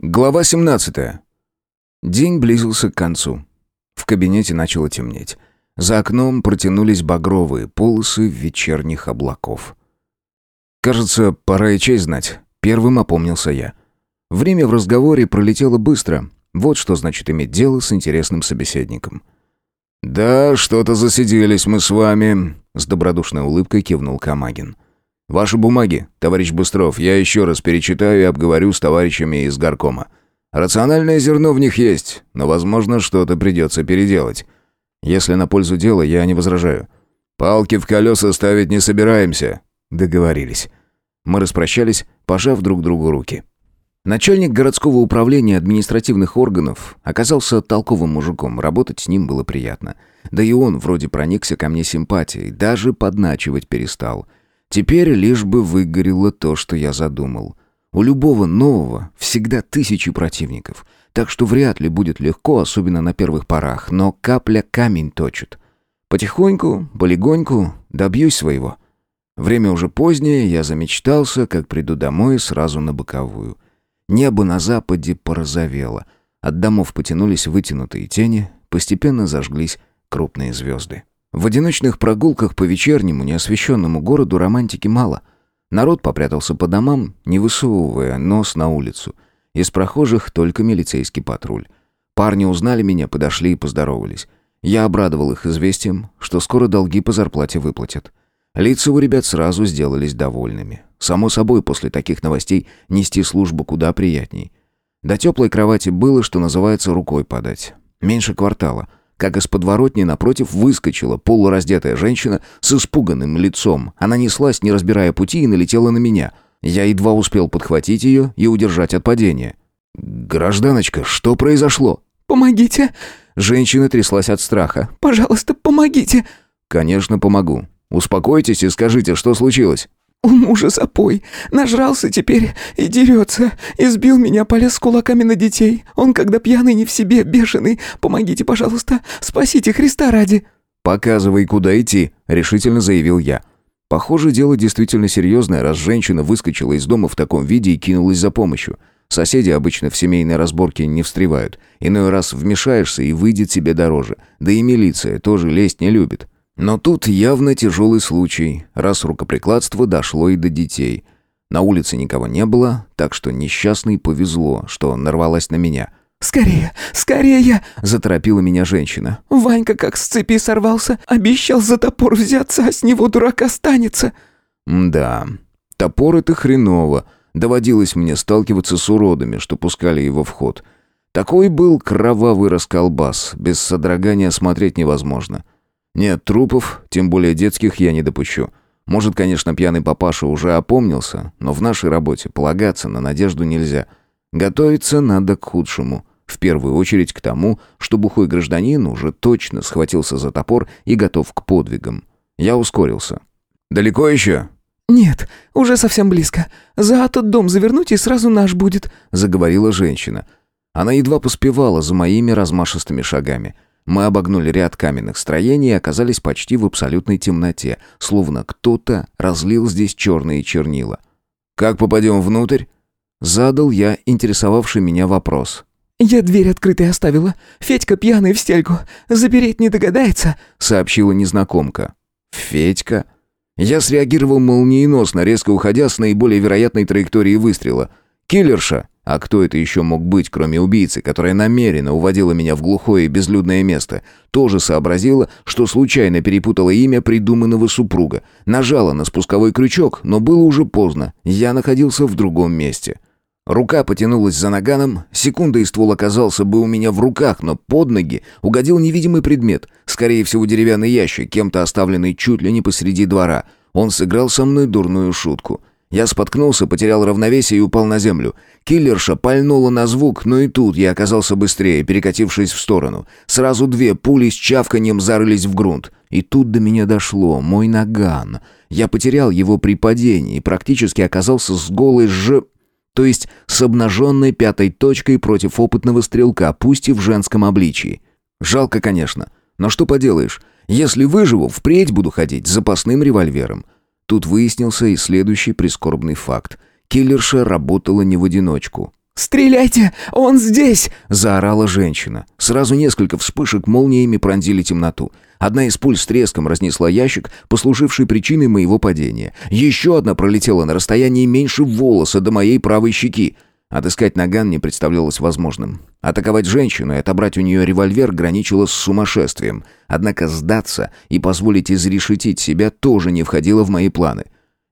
Глава 17. День близился к концу. В кабинете начало темнеть. За окном протянулись багровые полосы вечерних облаков. Кажется, пора и честь знать. Первым опомнился я. Время в разговоре пролетело быстро. Вот что значит иметь дело с интересным собеседником. «Да, что-то засиделись мы с вами», — с добродушной улыбкой кивнул Камагин. «Ваши бумаги, товарищ Быстров, я еще раз перечитаю и обговорю с товарищами из горкома. Рациональное зерно в них есть, но, возможно, что-то придется переделать. Если на пользу дела, я не возражаю. Палки в колеса ставить не собираемся». Договорились. Мы распрощались, пожав друг другу руки. Начальник городского управления административных органов оказался толковым мужиком, работать с ним было приятно. Да и он вроде проникся ко мне симпатией, даже подначивать перестал. Теперь лишь бы выгорело то, что я задумал. У любого нового всегда тысячи противников, так что вряд ли будет легко, особенно на первых порах, но капля камень точит. Потихоньку, полегоньку добьюсь своего. Время уже позднее, я замечтался, как приду домой сразу на боковую. Небо на западе порозовело. От домов потянулись вытянутые тени, постепенно зажглись крупные звезды. В одиночных прогулках по вечернему, неосвещенному городу романтики мало. Народ попрятался по домам, не высовывая нос на улицу. Из прохожих только милицейский патруль. Парни узнали меня, подошли и поздоровались. Я обрадовал их известием, что скоро долги по зарплате выплатят. Лица у ребят сразу сделались довольными. Само собой, после таких новостей нести службу куда приятней. До теплой кровати было, что называется, рукой подать. Меньше квартала. Как из подворотни напротив выскочила полураздетая женщина с испуганным лицом. Она неслась, не разбирая пути, и налетела на меня. Я едва успел подхватить ее и удержать от падения. «Гражданочка, что произошло?» «Помогите!» Женщина тряслась от страха. «Пожалуйста, помогите!» «Конечно, помогу. Успокойтесь и скажите, что случилось?» «У мужа запой. Нажрался теперь и дерется. Избил меня, полез кулаками на детей. Он, когда пьяный, не в себе, бешеный. Помогите, пожалуйста. Спасите Христа ради». «Показывай, куда идти», — решительно заявил я. Похоже, дело действительно серьезное, раз женщина выскочила из дома в таком виде и кинулась за помощью. Соседи обычно в семейной разборке не встревают. Иной раз вмешаешься и выйдет себе дороже. Да и милиция тоже лезть не любит. Но тут явно тяжелый случай, раз рукоприкладство дошло и до детей. На улице никого не было, так что несчастной повезло, что нарвалась на меня. «Скорее, скорее!» — заторопила меня женщина. «Ванька как с цепи сорвался, обещал за топор взяться, а с него дурак останется». «Да, топор — это хреново. Доводилось мне сталкиваться с уродами, что пускали его в ход. Такой был кровавый расколбас, без содрогания смотреть невозможно». Нет, трупов, тем более детских, я не допущу. Может, конечно, пьяный папаша уже опомнился, но в нашей работе полагаться на надежду нельзя. Готовиться надо к худшему. В первую очередь к тому, что бухой гражданин уже точно схватился за топор и готов к подвигам. Я ускорился. «Далеко еще?» «Нет, уже совсем близко. За тот дом завернуть и сразу наш будет», — заговорила женщина. Она едва поспевала за моими размашистыми шагами. Мы обогнули ряд каменных строений и оказались почти в абсолютной темноте, словно кто-то разлил здесь черные чернила. «Как попадем внутрь?» Задал я интересовавший меня вопрос. «Я дверь открытой оставила. Федька пьяный в стельку. Запереть не догадается», — сообщила незнакомка. «Федька?» Я среагировал молниеносно, резко уходя с наиболее вероятной траектории выстрела. «Киллерша!» А кто это еще мог быть, кроме убийцы, которая намеренно уводила меня в глухое и безлюдное место? Тоже сообразила, что случайно перепутала имя придуманного супруга. Нажала на спусковой крючок, но было уже поздно. Я находился в другом месте. Рука потянулась за наганом, секунда и ствол оказался бы у меня в руках, но под ноги угодил невидимый предмет, скорее всего деревянный ящик, кем-то оставленный чуть ли не посреди двора. Он сыграл со мной дурную шутку — я споткнулся, потерял равновесие и упал на землю. Киллерша пальнула на звук, но и тут я оказался быстрее, перекатившись в сторону. Сразу две пули с чавканьем зарылись в грунт. И тут до меня дошло. Мой наган. Я потерял его при падении и практически оказался с голой ж... То есть с обнаженной пятой точкой против опытного стрелка, пусть и в женском обличии. Жалко, конечно. Но что поделаешь. Если выживу, впредь буду ходить с запасным револьвером. Тут выяснился и следующий прискорбный факт. Киллерша работала не в одиночку. «Стреляйте! Он здесь!» — заорала женщина. Сразу несколько вспышек молниями пронзили темноту. Одна из пуль с треском разнесла ящик, послуживший причиной моего падения. Еще одна пролетела на расстоянии меньше волоса до моей правой щеки. Отыскать наган не представлялось возможным. Атаковать женщину и отобрать у нее револьвер граничило с сумасшествием. Однако сдаться и позволить изрешетить себя тоже не входило в мои планы.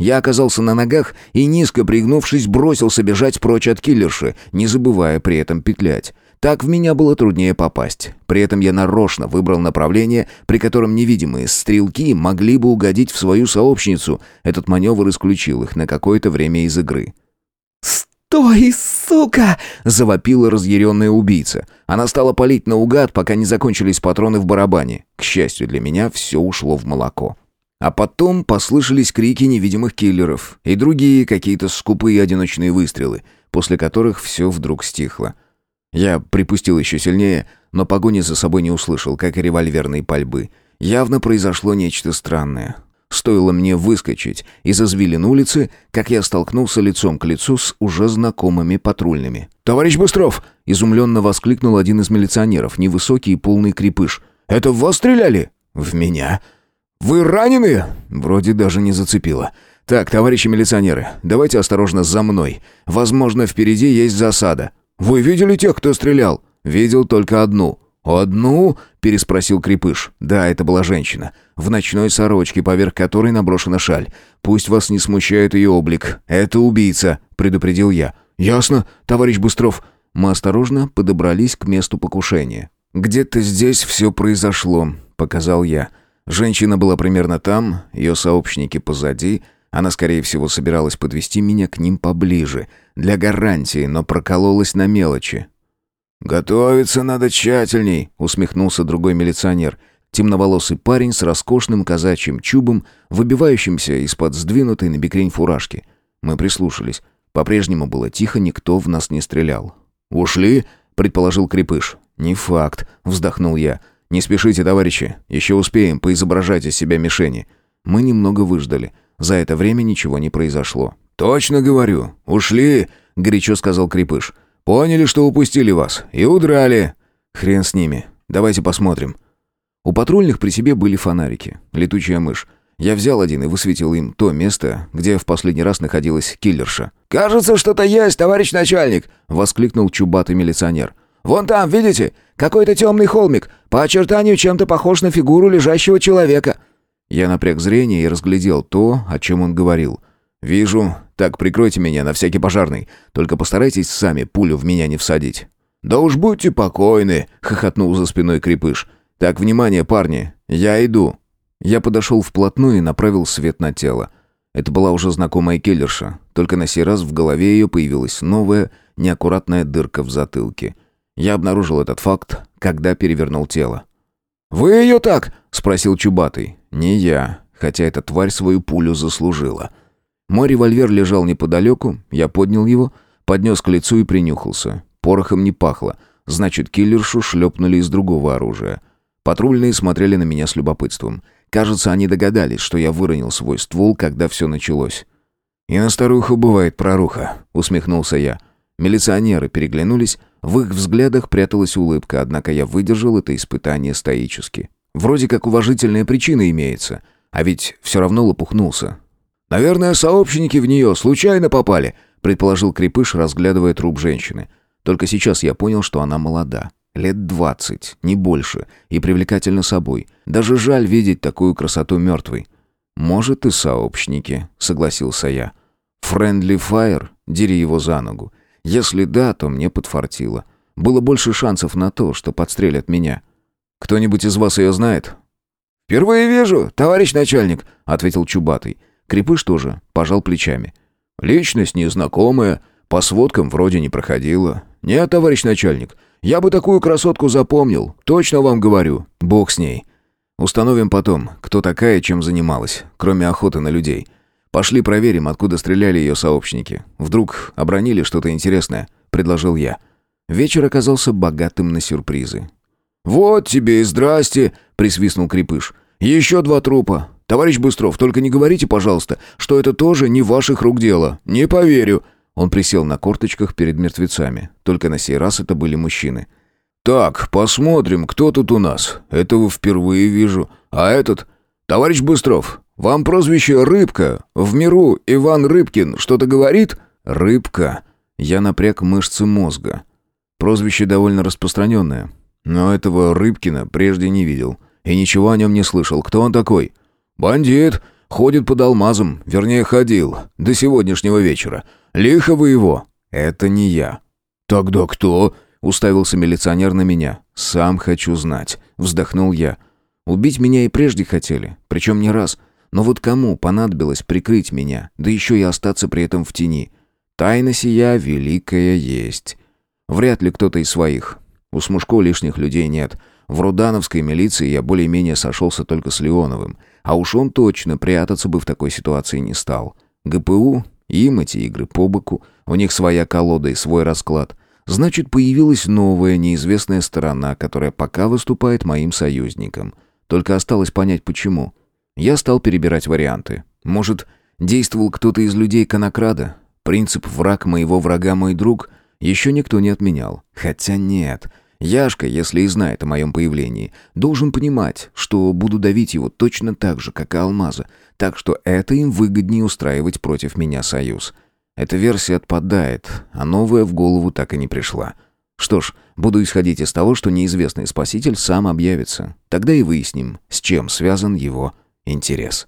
Я оказался на ногах и, низко пригнувшись, бросился бежать прочь от киллерши, не забывая при этом петлять. Так в меня было труднее попасть. При этом я нарочно выбрал направление, при котором невидимые стрелки могли бы угодить в свою сообщницу. Этот маневр исключил их на какое-то время из игры. «Стой, сука!» — завопила разъяренная убийца. Она стала палить наугад, пока не закончились патроны в барабане. К счастью для меня, все ушло в молоко. А потом послышались крики невидимых киллеров и другие какие-то скупые одиночные выстрелы, после которых все вдруг стихло. Я припустил еще сильнее, но погони за собой не услышал, как и револьверные пальбы. Явно произошло нечто странное. Стоило мне выскочить из извилин улицы, как я столкнулся лицом к лицу с уже знакомыми патрульными. «Товарищ Быстров!» — изумленно воскликнул один из милиционеров, невысокий и полный крепыш. «Это в вас стреляли?» «В меня?» «Вы ранены?» Вроде даже не зацепило. «Так, товарищи милиционеры, давайте осторожно за мной. Возможно, впереди есть засада». «Вы видели тех, кто стрелял?» «Видел только одну». «Одну?» – переспросил Крепыш. «Да, это была женщина. В ночной сорочке, поверх которой наброшена шаль. Пусть вас не смущает ее облик. Это убийца», – предупредил я. «Ясно, товарищ Быстров». Мы осторожно подобрались к месту покушения. «Где-то здесь все произошло», – показал я. Женщина была примерно там, ее сообщники позади. Она, скорее всего, собиралась подвести меня к ним поближе, для гарантии, но прокололась на мелочи. «Готовиться надо тщательней», — усмехнулся другой милиционер. Темноволосый парень с роскошным казачьим чубом, выбивающимся из-под сдвинутой на бекрень фуражки. Мы прислушались. По-прежнему было тихо, никто в нас не стрелял. «Ушли?» — предположил Крепыш. «Не факт», — вздохнул я. «Не спешите, товарищи, еще успеем поизображать из себя мишени». Мы немного выждали. За это время ничего не произошло. «Точно говорю, ушли», — горячо сказал Крепыш. «Поняли, что упустили вас, и удрали». «Хрен с ними. Давайте посмотрим». У патрульных при себе были фонарики, летучая мышь. Я взял один и высветил им то место, где в последний раз находилась киллерша. «Кажется, что-то есть, товарищ начальник!» — воскликнул чубатый милиционер. «Вон там, видите? Какой-то темный холмик. По очертанию чем-то похож на фигуру лежащего человека». Я напряг зрение и разглядел то, о чем он говорил. «Вижу. Так, прикройте меня на всякий пожарный. Только постарайтесь сами пулю в меня не всадить». «Да уж будьте покойны», — хохотнул за спиной крепыш. «Так, внимание, парни. Я иду». Я подошел вплотную и направил свет на тело. Это была уже знакомая киллерша, только на сей раз в голове ее появилась новая, неаккуратная дырка в затылке — я обнаружил этот факт, когда перевернул тело. «Вы ее так?» — спросил Чубатый. «Не я, хотя эта тварь свою пулю заслужила». Мой револьвер лежал неподалеку, я поднял его, поднес к лицу и принюхался. Порохом не пахло, значит, киллершу шлепнули из другого оружия. Патрульные смотрели на меня с любопытством. Кажется, они догадались, что я выронил свой ствол, когда все началось. «И на старуху бывает проруха», — усмехнулся я. Милиционеры переглянулись, в их взглядах пряталась улыбка, однако я выдержал это испытание стоически. Вроде как уважительная причина имеется, а ведь все равно лопухнулся. «Наверное, сообщники в нее случайно попали», предположил Крепыш, разглядывая труп женщины. Только сейчас я понял, что она молода. Лет двадцать, не больше, и привлекательна собой. Даже жаль видеть такую красоту мертвой. «Может, и сообщники», — согласился я. «Френдли Файр, дери его за ногу. Если да, то мне подфартило. Было больше шансов на то, что подстрелят меня. Кто-нибудь из вас ее знает? «Впервые вижу, товарищ начальник», — ответил Чубатый. Крепыш тоже пожал плечами. «Личность незнакомая, по сводкам вроде не проходила. Нет, товарищ начальник, я бы такую красотку запомнил, точно вам говорю. Бог с ней. Установим потом, кто такая и чем занималась, кроме охоты на людей. Пошли проверим, откуда стреляли ее сообщники. Вдруг обронили что-то интересное», — предложил я. Вечер оказался богатым на сюрпризы. «Вот тебе и здрасте!» — присвистнул Крепыш. «Еще два трупа. Товарищ Быстров, только не говорите, пожалуйста, что это тоже не ваших рук дело. Не поверю». Он присел на корточках перед мертвецами. Только на сей раз это были мужчины. «Так, посмотрим, кто тут у нас. Этого впервые вижу. А этот? Товарищ Быстров, вам прозвище «Рыбка». В миру Иван Рыбкин что-то говорит?» «Рыбка». Я напряг мышцы мозга. Прозвище довольно распространенное. Но этого Рыбкина прежде не видел. И ничего о нем не слышал. Кто он такой? «Бандит. Ходит под алмазом. Вернее, ходил. До сегодняшнего вечера. Лихо вы его». «Это не я». «Тогда кто?» Уставился милиционер на меня. «Сам хочу знать», — вздохнул я. «Убить меня и прежде хотели, причем не раз. Но вот кому понадобилось прикрыть меня, да еще и остаться при этом в тени? Тайна сия великая есть. Вряд ли кто-то из своих. У Смушко лишних людей нет. В Рудановской милиции я более-менее сошелся только с Леоновым. А уж он точно прятаться бы в такой ситуации не стал. ГПУ, им эти игры по боку, у них своя колода и свой расклад. Значит, появилась новая, неизвестная сторона, которая пока выступает моим союзником. Только осталось понять, почему. Я стал перебирать варианты. Может, действовал кто-то из людей Конокрада? Принцип «враг моего врага мой друг» еще никто не отменял. Хотя нет. Яшка, если и знает о моем появлении, должен понимать, что буду давить его точно так же, как и Алмаза. Так что это им выгоднее устраивать против меня союз. Эта версия отпадает, а новая в голову так и не пришла. Что ж, буду исходить из того, что неизвестный спаситель сам объявится. Тогда и выясним, с чем связан его интерес.